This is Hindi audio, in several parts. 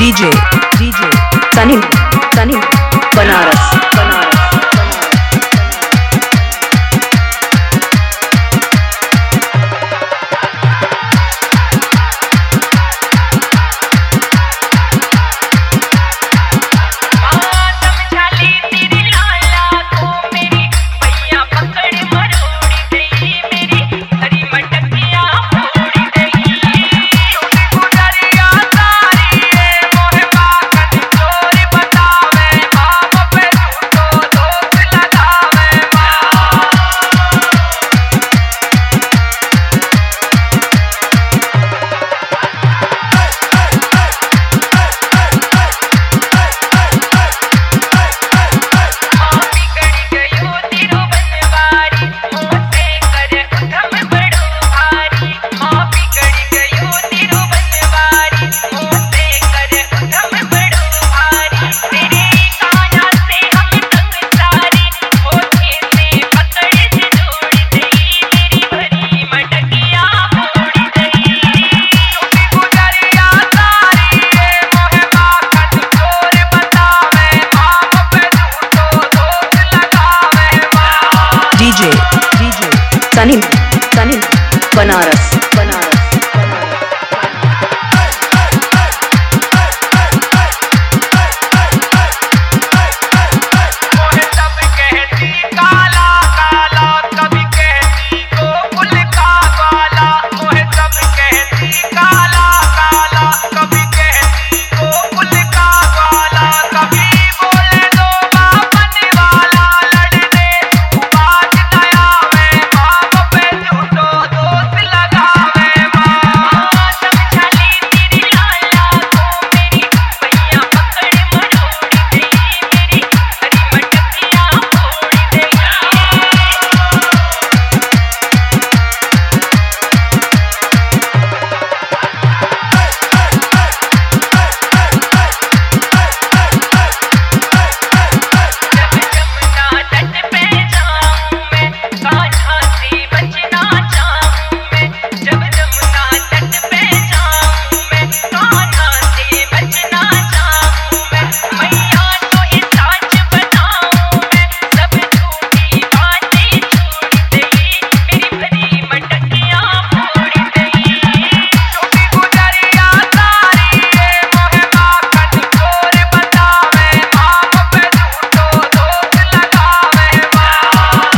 DJ DJ Tanim Tanim Banaras.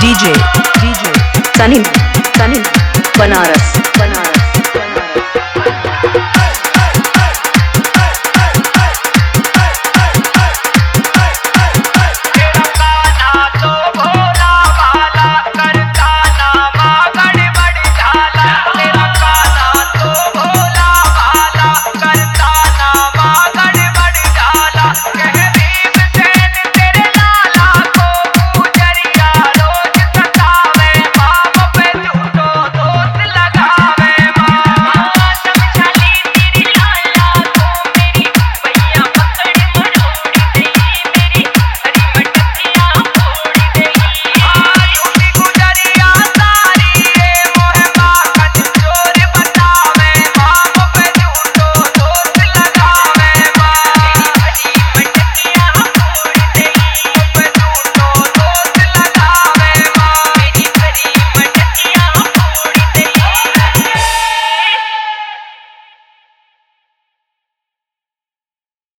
DJ DJ Tanim Tanim Banaras.